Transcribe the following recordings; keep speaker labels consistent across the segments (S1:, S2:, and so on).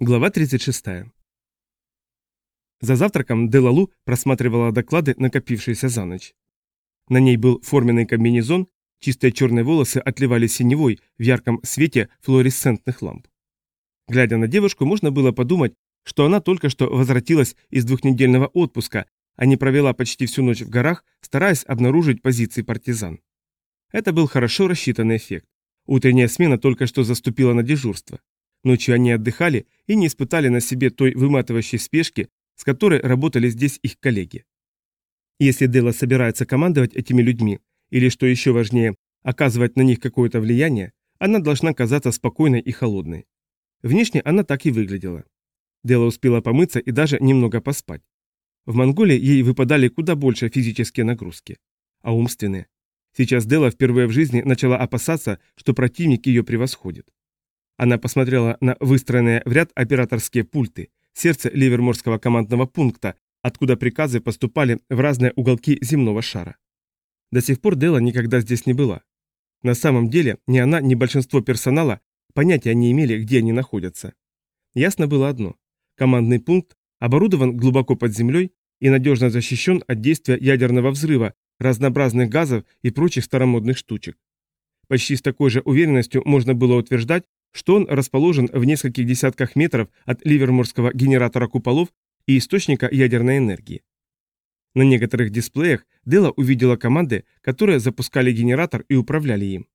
S1: Глава 36. За завтраком Делалу просматривала доклады, накопившиеся за ночь. На ней был форменный комбинезон, чистые черные волосы отливали синевой в ярком свете флуоресцентных ламп. Глядя на девушку, можно было подумать, что она только что возвратилась из двухнедельного отпуска, а не провела почти всю ночь в горах, стараясь обнаружить позиции партизан. Это был хорошо рассчитанный эффект. Утренняя смена только что заступила на дежурство. Ночью они отдыхали и не испытали на себе той выматывающей спешки, с которой работали здесь их коллеги. Если Дела собирается командовать этими людьми, или, что еще важнее, оказывать на них какое-то влияние, она должна казаться спокойной и холодной. Внешне она так и выглядела. Дела успела помыться и даже немного поспать. В Монголии ей выпадали куда больше физические нагрузки. А умственные. Сейчас Дела впервые в жизни начала опасаться, что противник ее превосходит. Она посмотрела на выстроенные в ряд операторские пульты, сердце Ливерморского командного пункта, откуда приказы поступали в разные уголки земного шара. До сих пор Дела никогда здесь не была. На самом деле ни она, ни большинство персонала понятия не имели, где они находятся. Ясно было одно. Командный пункт оборудован глубоко под землей и надежно защищен от действия ядерного взрыва, разнообразных газов и прочих старомодных штучек. Почти с такой же уверенностью можно было утверждать, что он расположен в нескольких десятках метров от ливерморского генератора куполов и источника ядерной энергии. На некоторых дисплеях Дела увидела команды, которые запускали генератор и управляли им.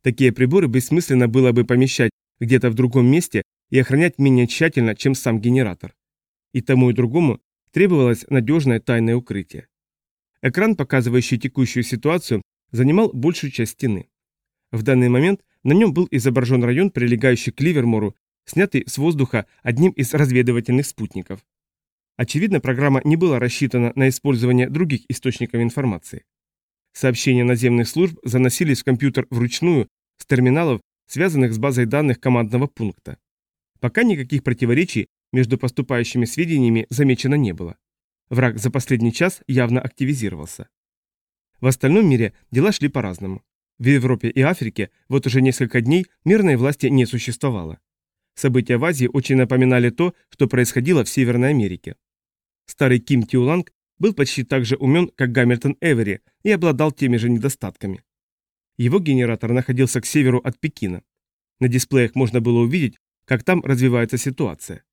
S1: Такие приборы бессмысленно было бы помещать где-то в другом месте и охранять менее тщательно, чем сам генератор. И тому и другому требовалось надежное тайное укрытие. Экран, показывающий текущую ситуацию, занимал большую часть стены. В данный момент на нем был изображен район, прилегающий к Ливермору, снятый с воздуха одним из разведывательных спутников. Очевидно, программа не была рассчитана на использование других источников информации. Сообщения наземных служб заносились в компьютер вручную с терминалов, связанных с базой данных командного пункта. Пока никаких противоречий между поступающими сведениями замечено не было. Враг за последний час явно активизировался. В остальном мире дела шли по-разному. В Европе и Африке вот уже несколько дней мирной власти не существовало. События в Азии очень напоминали то, что происходило в Северной Америке. Старый Ким Тиуланг был почти так же умен, как Гамильтон Эвери, и обладал теми же недостатками. Его генератор находился к северу от Пекина. На дисплеях можно было увидеть, как там развивается ситуация.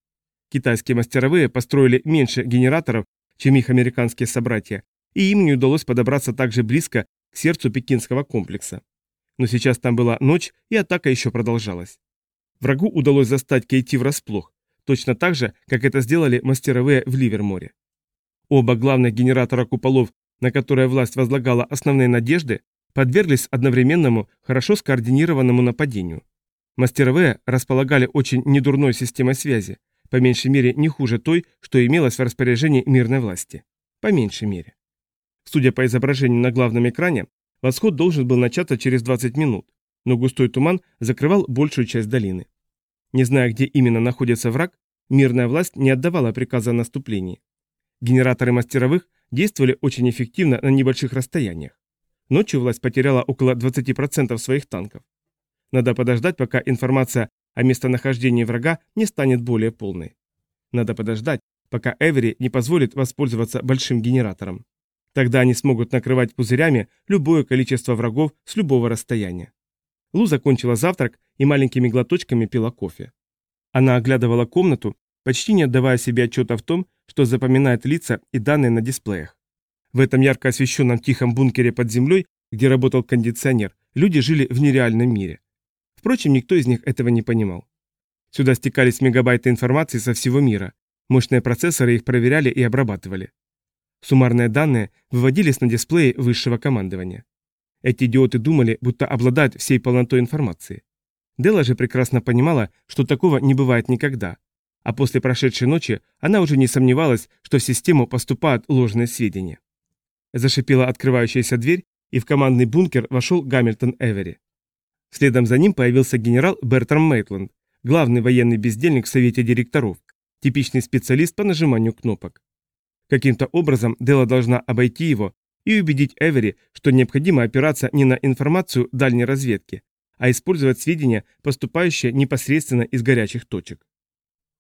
S1: Китайские мастеровые построили меньше генераторов, чем их американские собратья, и им не удалось подобраться так же близко к сердцу пекинского комплекса. Но сейчас там была ночь, и атака еще продолжалась. Врагу удалось застать Кейти врасплох, точно так же, как это сделали мастеровые в Ливерморе. Оба главных генератора куполов, на которые власть возлагала основные надежды, подверглись одновременному, хорошо скоординированному нападению. Мастеровые располагали очень недурной системой связи, по меньшей мере не хуже той, что имелось в распоряжении мирной власти. По меньшей мере. Судя по изображению на главном экране, восход должен был начаться через 20 минут, но густой туман закрывал большую часть долины. Не зная, где именно находится враг, мирная власть не отдавала приказа о наступлении. Генераторы мастеровых действовали очень эффективно на небольших расстояниях. Ночью власть потеряла около 20% своих танков. Надо подождать, пока информация о местонахождении врага не станет более полной. Надо подождать, пока Эвери не позволит воспользоваться большим генератором. Тогда они смогут накрывать пузырями любое количество врагов с любого расстояния. Лу закончила завтрак и маленькими глоточками пила кофе. Она оглядывала комнату, почти не отдавая себе отчета в том, что запоминает лица и данные на дисплеях. В этом ярко освещенном тихом бункере под землей, где работал кондиционер, люди жили в нереальном мире. Впрочем, никто из них этого не понимал. Сюда стекались мегабайты информации со всего мира. Мощные процессоры их проверяли и обрабатывали. Суммарные данные выводились на дисплее высшего командования. Эти идиоты думали, будто обладают всей полнотой информации. Дела же прекрасно понимала, что такого не бывает никогда. А после прошедшей ночи она уже не сомневалась, что в систему поступают ложные сведения. Зашипела открывающаяся дверь, и в командный бункер вошел Гамильтон Эвери. Следом за ним появился генерал Бертрам Мейтленд, главный военный бездельник в совете директоров, типичный специалист по нажиманию кнопок. Каким-то образом Дела должна обойти его и убедить Эвери, что необходимо опираться не на информацию дальней разведки, а использовать сведения, поступающие непосредственно из горячих точек.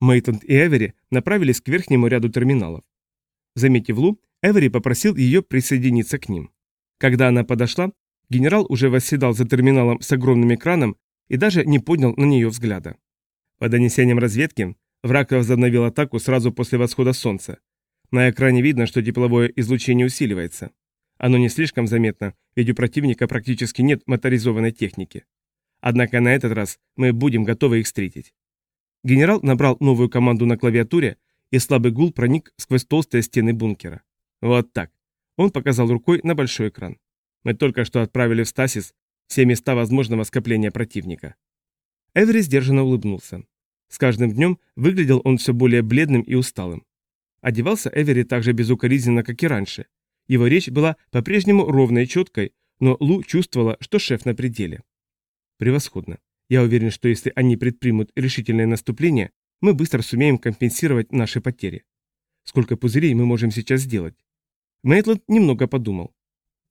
S1: Мейтленд и Эвери направились к верхнему ряду терминалов. Заметив Лу, Эвери попросил ее присоединиться к ним. Когда она подошла, генерал уже восседал за терминалом с огромным экраном и даже не поднял на нее взгляда. По донесениям разведки, враг возобновил атаку сразу после восхода солнца. На экране видно, что тепловое излучение усиливается. Оно не слишком заметно, ведь у противника практически нет моторизованной техники. Однако на этот раз мы будем готовы их встретить. Генерал набрал новую команду на клавиатуре, и слабый гул проник сквозь толстые стены бункера. Вот так. Он показал рукой на большой экран. Мы только что отправили в стасис все места возможного скопления противника. Эвери сдержанно улыбнулся. С каждым днем выглядел он все более бледным и усталым. Одевался Эвери так же безукоризненно, как и раньше, его речь была по-прежнему ровной и четкой, но Лу чувствовала, что шеф на пределе. Превосходно. Я уверен, что если они предпримут решительное наступление, мы быстро сумеем компенсировать наши потери. Сколько пузырей мы можем сейчас сделать? Мейтланд немного подумал.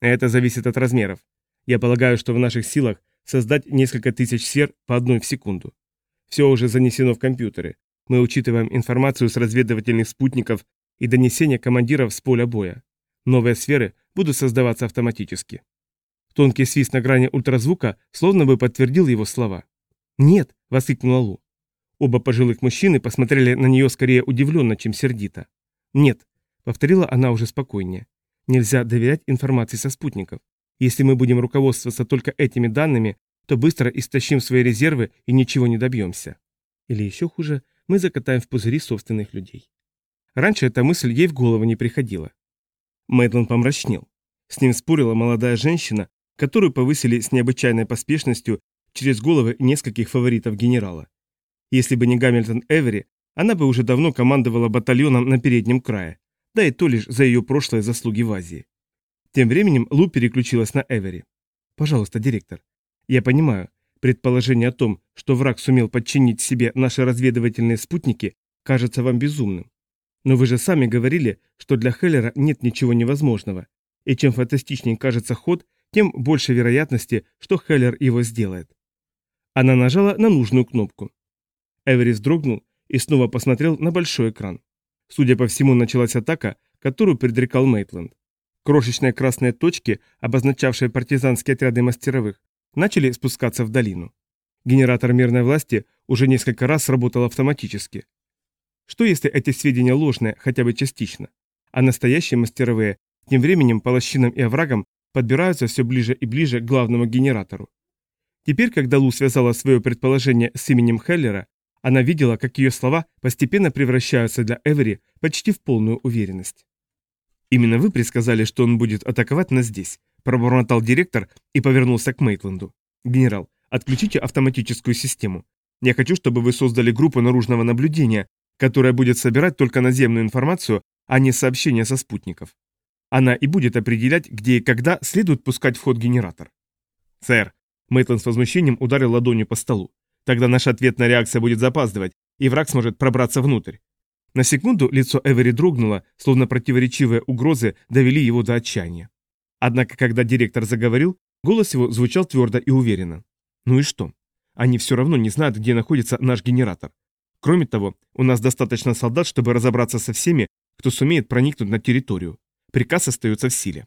S1: Это зависит от размеров. Я полагаю, что в наших силах создать несколько тысяч сер по одной в секунду. Все уже занесено в компьютеры. Мы учитываем информацию с разведывательных спутников и донесения командиров с поля боя. Новые сферы будут создаваться автоматически. Тонкий свист на грани ультразвука словно бы подтвердил его слова. «Нет!» – воскликнула Лу. Оба пожилых мужчины посмотрели на нее скорее удивленно, чем сердито. «Нет», – повторила она уже спокойнее. «Нельзя доверять информации со спутников. Если мы будем руководствоваться только этими данными, то быстро истощим свои резервы и ничего не добьемся. Или еще хуже, мы закатаем в пузыри собственных людей». Раньше эта мысль ей в голову не приходила. Мэйдлон помрачнел. С ним спорила молодая женщина, которую повысили с необычайной поспешностью через головы нескольких фаворитов генерала. Если бы не Гамильтон Эвери, она бы уже давно командовала батальоном на переднем крае, да и то лишь за ее прошлые заслуги в Азии. Тем временем Лу переключилась на Эвери. «Пожалуйста, директор, я понимаю, предположение о том, что враг сумел подчинить себе наши разведывательные спутники, кажется вам безумным. Но вы же сами говорили, что для Хеллера нет ничего невозможного. И чем фантастичнее кажется ход, тем больше вероятности, что Хеллер его сделает. Она нажала на нужную кнопку. Эверис дрогнул и снова посмотрел на большой экран. Судя по всему, началась атака, которую предрекал Мейтленд. Крошечные красные точки, обозначавшие партизанские отряды мастеровых, начали спускаться в долину. Генератор мирной власти уже несколько раз работал автоматически. Что если эти сведения ложные, хотя бы частично? А настоящие мастеровые тем временем по лощинам и оврагам подбираются все ближе и ближе к главному генератору. Теперь, когда Лу связала свое предположение с именем Хеллера, она видела, как ее слова постепенно превращаются для Эвери почти в полную уверенность. «Именно вы предсказали, что он будет атаковать нас здесь», – пробормотал директор и повернулся к Мейтленду. «Генерал, отключите автоматическую систему. Я хочу, чтобы вы создали группу наружного наблюдения, которая будет собирать только наземную информацию, а не сообщения со спутников. Она и будет определять, где и когда следует пускать в ход генератор. Сэр, Мейтланд с возмущением ударил ладонью по столу. Тогда наша ответная реакция будет запаздывать, и враг сможет пробраться внутрь. На секунду лицо Эвери дрогнуло, словно противоречивые угрозы довели его до отчаяния. Однако, когда директор заговорил, голос его звучал твердо и уверенно. Ну и что? Они все равно не знают, где находится наш генератор. Кроме того, у нас достаточно солдат, чтобы разобраться со всеми, кто сумеет проникнуть на территорию. Приказ остается в силе.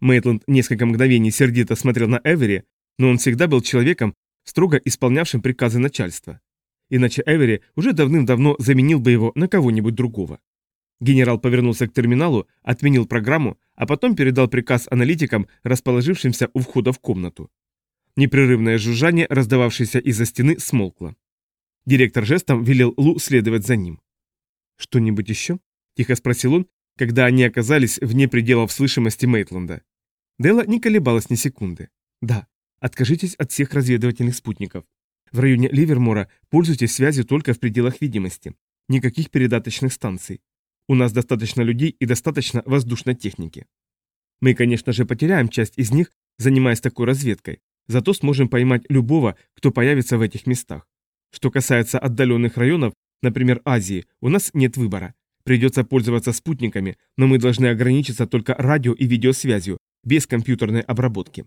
S1: Мейтланд несколько мгновений сердито смотрел на Эвери, но он всегда был человеком, строго исполнявшим приказы начальства. Иначе Эвери уже давным-давно заменил бы его на кого-нибудь другого. Генерал повернулся к терминалу, отменил программу, а потом передал приказ аналитикам, расположившимся у входа в комнату. Непрерывное жужжание, раздававшееся из-за стены, смолкло. Директор жестом велел Лу следовать за ним. «Что-нибудь еще?» – тихо спросил он, когда они оказались вне пределов слышимости Мейтленда. Дела не колебалась ни секунды. «Да, откажитесь от всех разведывательных спутников. В районе Ливермора пользуйтесь связью только в пределах видимости. Никаких передаточных станций. У нас достаточно людей и достаточно воздушной техники. Мы, конечно же, потеряем часть из них, занимаясь такой разведкой, зато сможем поймать любого, кто появится в этих местах. Что касается отдаленных районов, например, Азии, у нас нет выбора. Придется пользоваться спутниками, но мы должны ограничиться только радио и видеосвязью, без компьютерной обработки.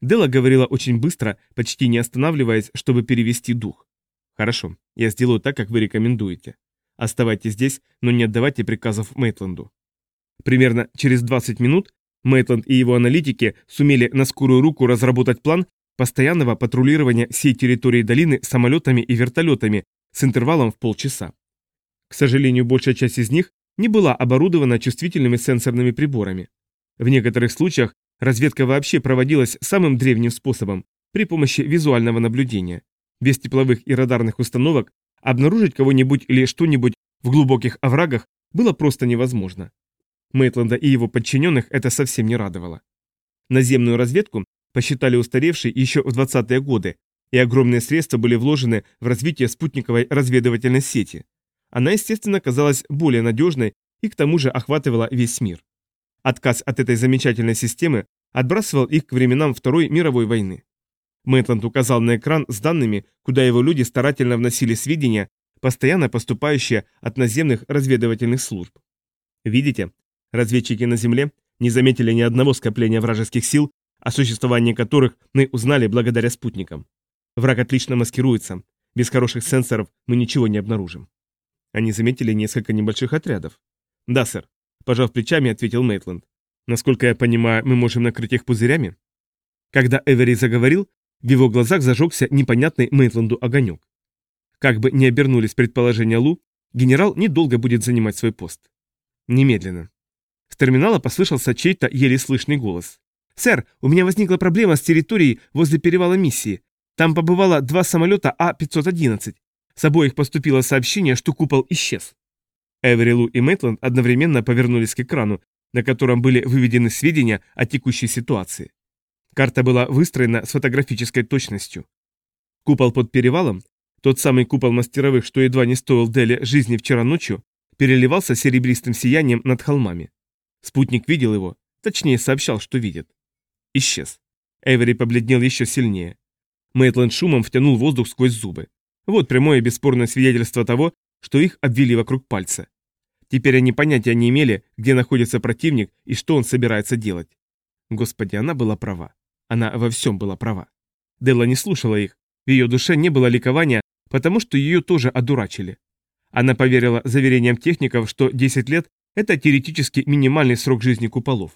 S1: Дела говорила очень быстро, почти не останавливаясь, чтобы перевести дух. Хорошо. Я сделаю так, как вы рекомендуете. Оставайтесь здесь, но не отдавайте приказов Мейтленду. Примерно через 20 минут Мейтленд и его аналитики сумели на скорую руку разработать план постоянного патрулирования всей территории долины самолетами и вертолетами с интервалом в полчаса. К сожалению, большая часть из них не была оборудована чувствительными сенсорными приборами. В некоторых случаях разведка вообще проводилась самым древним способом, при помощи визуального наблюдения. Без тепловых и радарных установок обнаружить кого-нибудь или что-нибудь в глубоких оврагах было просто невозможно. Мейтленда и его подчиненных это совсем не радовало. Наземную разведку посчитали устаревшей еще в 20-е годы, и огромные средства были вложены в развитие спутниковой разведывательной сети. Она, естественно, казалась более надежной и к тому же охватывала весь мир. Отказ от этой замечательной системы отбрасывал их к временам Второй мировой войны. Мейтланд указал на экран с данными, куда его люди старательно вносили сведения, постоянно поступающие от наземных разведывательных служб. Видите, разведчики на Земле не заметили ни одного скопления вражеских сил, о существовании которых мы узнали благодаря спутникам. Враг отлично маскируется. Без хороших сенсоров мы ничего не обнаружим. Они заметили несколько небольших отрядов. Да, сэр. Пожав плечами, ответил Мейтленд. Насколько я понимаю, мы можем накрыть их пузырями? Когда Эвери заговорил, в его глазах зажегся непонятный Мейтленду огонек. Как бы ни обернулись предположения Лу, генерал недолго будет занимать свой пост. Немедленно. С терминала послышался чей-то еле слышный голос. «Сэр, у меня возникла проблема с территорией возле перевала миссии. Там побывало два самолета А-511. С обоих поступило сообщение, что купол исчез». Эвери и Мейтленд одновременно повернулись к экрану, на котором были выведены сведения о текущей ситуации. Карта была выстроена с фотографической точностью. Купол под перевалом, тот самый купол мастеровых, что едва не стоил Дели жизни вчера ночью, переливался серебристым сиянием над холмами. Спутник видел его, точнее сообщал, что видит. Исчез. Эвери побледнел еще сильнее. Мейтленд шумом втянул воздух сквозь зубы. Вот прямое бесспорное свидетельство того, что их обвели вокруг пальца. Теперь они понятия не имели, где находится противник и что он собирается делать. Господи, она была права. Она во всем была права. Делла не слушала их. В ее душе не было ликования, потому что ее тоже одурачили. Она поверила заверениям техников, что 10 лет – это теоретически минимальный срок жизни куполов.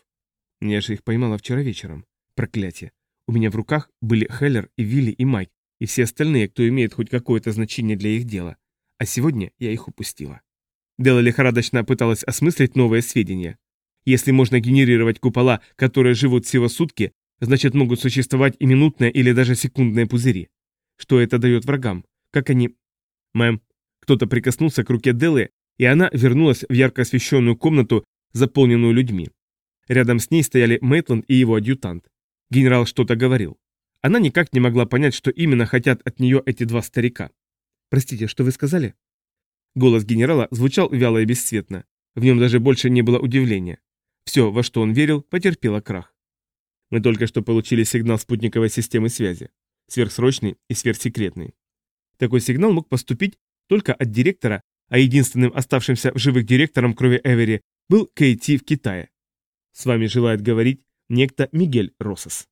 S1: Я же их поймала вчера вечером. Проклятие. У меня в руках были Хеллер и Вилли и Майк, и все остальные, кто имеет хоть какое-то значение для их дела. А сегодня я их упустила. Делла лихорадочно пыталась осмыслить новые сведения. Если можно генерировать купола, которые живут всего сутки, Значит, могут существовать и минутные или даже секундные пузыри. Что это дает врагам? Как они... Мэм, кто-то прикоснулся к руке Делы, и она вернулась в ярко освещенную комнату, заполненную людьми. Рядом с ней стояли Мейтланд и его адъютант. Генерал что-то говорил. Она никак не могла понять, что именно хотят от нее эти два старика. «Простите, что вы сказали?» Голос генерала звучал вяло и бесцветно. В нем даже больше не было удивления. Все, во что он верил, потерпело крах. Мы только что получили сигнал спутниковой системы связи. Сверхсрочный и сверхсекретный. Такой сигнал мог поступить только от директора, а единственным оставшимся в живых директором, кроме Эвери, был Кейти в Китае. С вами желает говорить некто Мигель Росос.